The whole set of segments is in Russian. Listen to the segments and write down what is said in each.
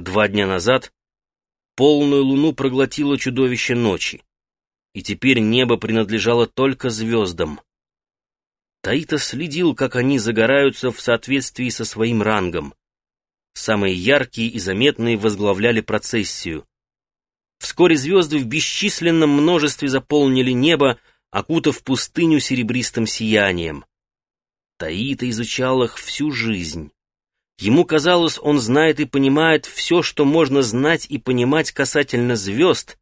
Два дня назад полную луну проглотило чудовище ночи, и теперь небо принадлежало только звездам. Таита следил, как они загораются в соответствии со своим рангом. Самые яркие и заметные возглавляли процессию. Вскоре звезды в бесчисленном множестве заполнили небо, окутав пустыню серебристым сиянием. Таита изучал их всю жизнь. Ему казалось, он знает и понимает все, что можно знать и понимать касательно звезд,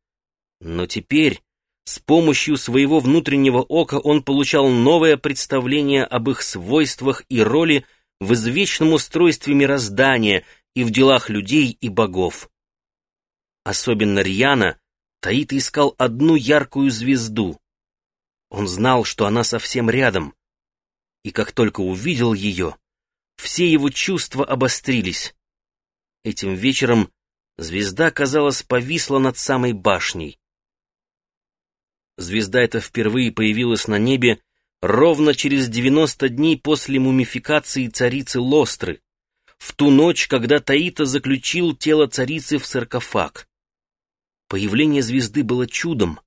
но теперь с помощью своего внутреннего ока он получал новое представление об их свойствах и роли в извечном устройстве мироздания и в делах людей и богов. Особенно рьяно Таита искал одну яркую звезду. Он знал, что она совсем рядом, и как только увидел ее, все его чувства обострились. Этим вечером звезда, казалось, повисла над самой башней. Звезда эта впервые появилась на небе ровно через 90 дней после мумификации царицы Лостры, в ту ночь, когда Таита заключил тело царицы в саркофаг. Появление звезды было чудом.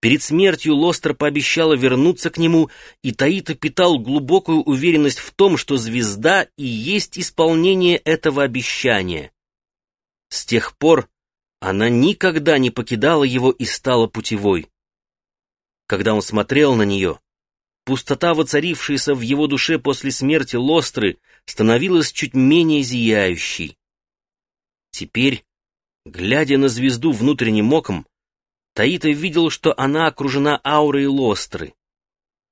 Перед смертью Лостер пообещала вернуться к нему, и Таита питал глубокую уверенность в том, что звезда и есть исполнение этого обещания. С тех пор она никогда не покидала его и стала путевой. Когда он смотрел на нее, пустота, воцарившаяся в его душе после смерти Лостры, становилась чуть менее зияющей. Теперь, глядя на звезду внутренним оком, Таита видел, что она окружена аурой Лостры.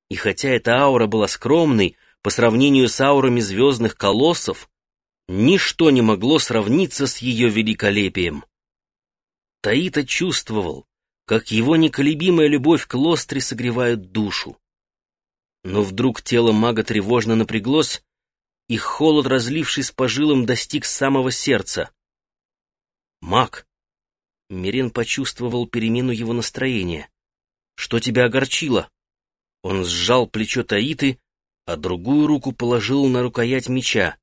И хотя эта аура была скромной по сравнению с аурами звездных колоссов, ничто не могло сравниться с ее великолепием. Таита чувствовал, как его неколебимая любовь к Лостре согревает душу. Но вдруг тело мага тревожно напряглось, и холод, разлившись по жилам, достиг самого сердца. «Маг!» Мирен почувствовал перемену его настроения. «Что тебя огорчило?» Он сжал плечо Таиты, а другую руку положил на рукоять меча.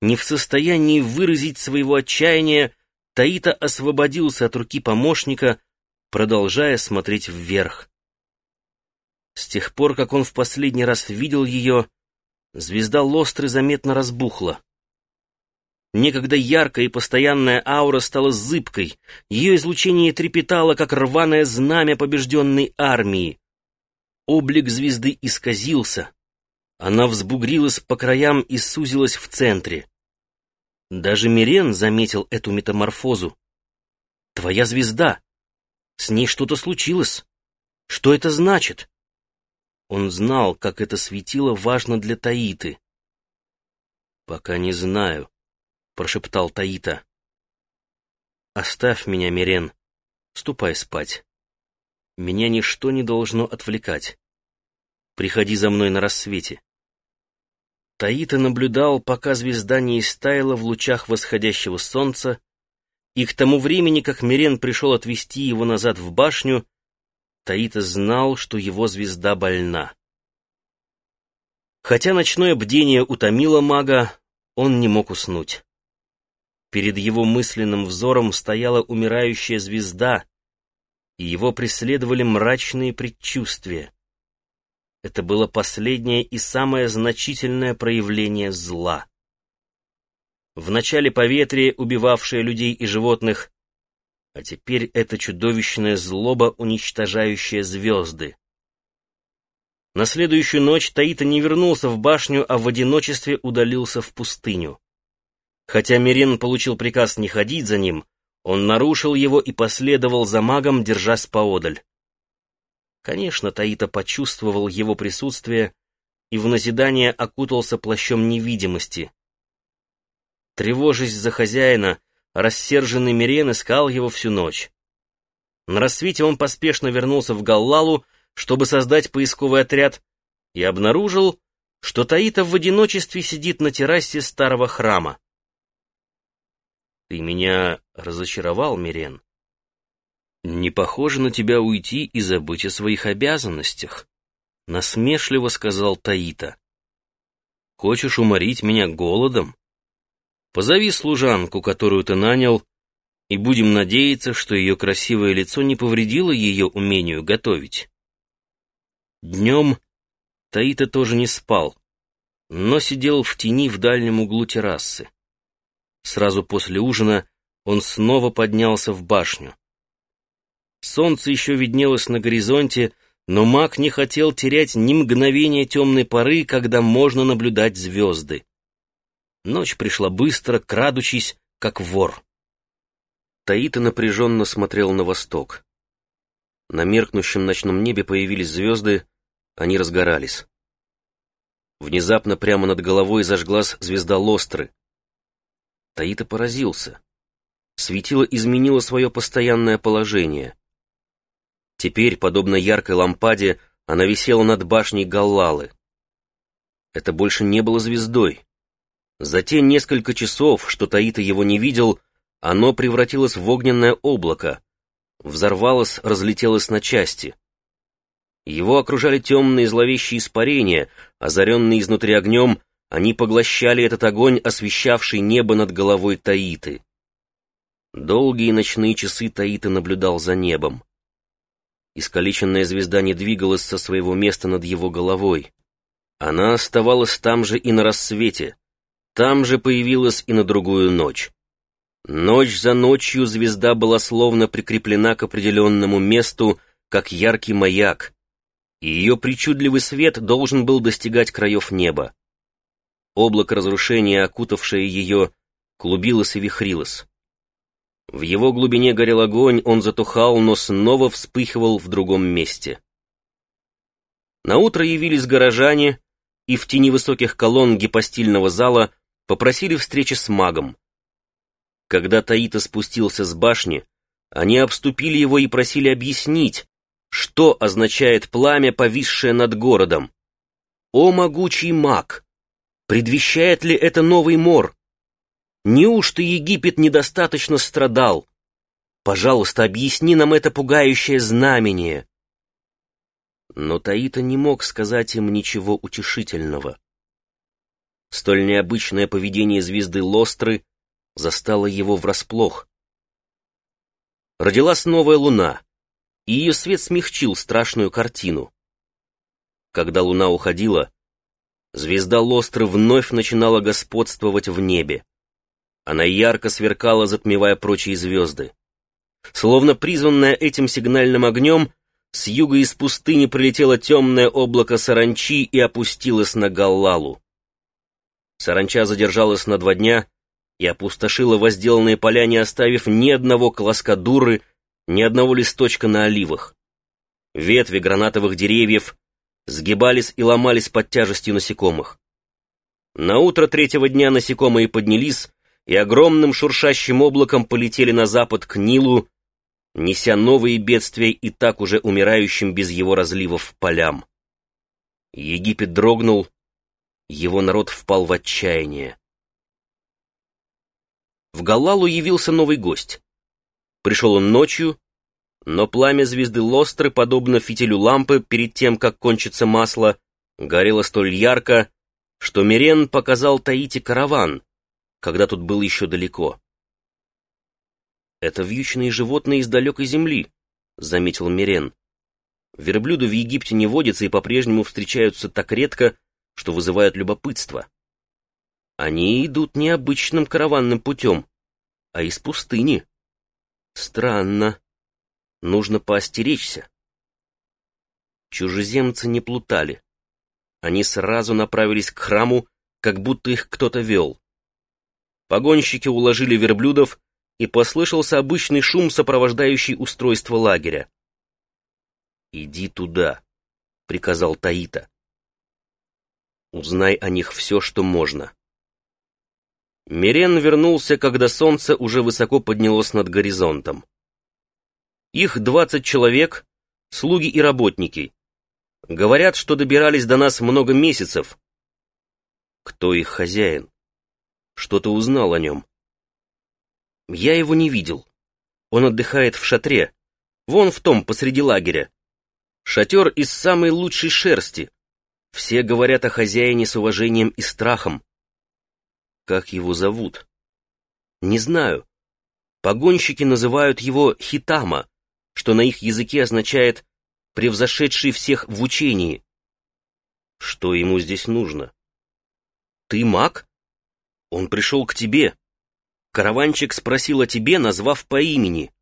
Не в состоянии выразить своего отчаяния, Таита освободился от руки помощника, продолжая смотреть вверх. С тех пор, как он в последний раз видел ее, звезда Лостры заметно разбухла. Некогда яркая и постоянная аура стала зыбкой, ее излучение трепетало, как рваное знамя побежденной армии. Облик звезды исказился. Она взбугрилась по краям и сузилась в центре. Даже Мирен заметил эту метаморфозу. «Твоя звезда! С ней что-то случилось! Что это значит?» Он знал, как это светило важно для Таиты. «Пока не знаю», — прошептал Таита. «Оставь меня, Мирен. Ступай спать. Меня ничто не должно отвлекать. Приходи за мной на рассвете». Таита наблюдал, пока звезда не истаяла в лучах восходящего солнца, и к тому времени, как Мирен пришел отвести его назад в башню, Таита знал, что его звезда больна. Хотя ночное бдение утомило мага, он не мог уснуть. Перед его мысленным взором стояла умирающая звезда, и его преследовали мрачные предчувствия. Это было последнее и самое значительное проявление зла. Вначале поветрие, убивавшее людей и животных, а теперь это чудовищная злоба, уничтожающая звезды. На следующую ночь Таита не вернулся в башню, а в одиночестве удалился в пустыню. Хотя Мирен получил приказ не ходить за ним, он нарушил его и последовал за магом, держась поодаль. Конечно, Таита почувствовал его присутствие и в назидание окутался плащом невидимости. Тревожась за хозяина, рассерженный Мирен искал его всю ночь. На рассвете он поспешно вернулся в Галлалу, чтобы создать поисковый отряд, и обнаружил, что Таита в одиночестве сидит на террасе старого храма. Ты меня разочаровал, Мирен. Не похоже на тебя уйти и забыть о своих обязанностях, насмешливо сказал Таита. Хочешь уморить меня голодом? Позови служанку, которую ты нанял, и будем надеяться, что ее красивое лицо не повредило ее умению готовить. Днем Таита тоже не спал, но сидел в тени в дальнем углу террасы. Сразу после ужина он снова поднялся в башню. Солнце еще виднелось на горизонте, но маг не хотел терять ни мгновения темной поры, когда можно наблюдать звезды. Ночь пришла быстро, крадучись, как вор. Таита напряженно смотрел на восток. На меркнущем ночном небе появились звезды, они разгорались. Внезапно прямо над головой зажглась звезда Лостры. Таита поразился. Светило изменило свое постоянное положение. Теперь, подобно яркой лампаде, она висела над башней Галлалы. Это больше не было звездой. За те несколько часов, что Таита его не видел, оно превратилось в огненное облако, взорвалось, разлетелось на части. Его окружали темные зловещие испарения, озаренные изнутри огнем, они поглощали этот огонь, освещавший небо над головой Таиты. Долгие ночные часы Таита наблюдал за небом. Искалеченная звезда не двигалась со своего места над его головой. Она оставалась там же и на рассвете, там же появилась и на другую ночь. Ночь за ночью звезда была словно прикреплена к определенному месту, как яркий маяк, и ее причудливый свет должен был достигать краев неба. Облако разрушения, окутавшее ее, клубилось и вихрилось. В его глубине горел огонь, он затухал, но снова вспыхивал в другом месте. Наутро явились горожане, и в тени высоких колонн гипостильного зала попросили встречи с магом. Когда Таита спустился с башни, они обступили его и просили объяснить, что означает пламя, повисшее над городом. О, могучий маг! Предвещает ли это новый мор? Неужто Египет недостаточно страдал? Пожалуйста, объясни нам это пугающее знамение. Но Таита не мог сказать им ничего утешительного. Столь необычное поведение звезды Лостры застало его врасплох. Родилась новая луна, и ее свет смягчил страшную картину. Когда луна уходила, звезда Лостры вновь начинала господствовать в небе. Она ярко сверкала, затмевая прочие звезды. Словно призванная этим сигнальным огнем, с юга из пустыни прилетело темное облако саранчи и опустилось на Галлалу. Саранча задержалась на два дня и опустошила возделанные поля, не оставив ни одного колоска дуры, ни одного листочка на оливах. Ветви гранатовых деревьев сгибались и ломались под тяжестью насекомых. На утро третьего дня насекомые поднялись и огромным шуршащим облаком полетели на запад к Нилу, неся новые бедствия и так уже умирающим без его разливов полям. Египет дрогнул, его народ впал в отчаяние. В Галалу явился новый гость. Пришел он ночью, но пламя звезды Лостры, подобно фитилю лампы перед тем, как кончится масло, горело столь ярко, что Мирен показал Таити караван, когда тут был еще далеко. «Это вьючные животные из далекой земли», — заметил Мирен. «Верблюды в Египте не водятся и по-прежнему встречаются так редко, что вызывают любопытство. Они идут не обычным караванным путем, а из пустыни. Странно. Нужно поостеречься». Чужеземцы не плутали. Они сразу направились к храму, как будто их кто-то вел. Погонщики уложили верблюдов, и послышался обычный шум, сопровождающий устройство лагеря. «Иди туда», — приказал Таита. «Узнай о них все, что можно». Мирен вернулся, когда солнце уже высоко поднялось над горизонтом. Их двадцать человек, слуги и работники. Говорят, что добирались до нас много месяцев. Кто их хозяин? Что ты узнал о нем? Я его не видел. Он отдыхает в шатре. Вон в том, посреди лагеря. Шатер из самой лучшей шерсти. Все говорят о хозяине с уважением и страхом. Как его зовут? Не знаю. Погонщики называют его Хитама, что на их языке означает «превзошедший всех в учении». Что ему здесь нужно? Ты маг? Он пришел к тебе. Караванчик спросил о тебе, назвав по имени.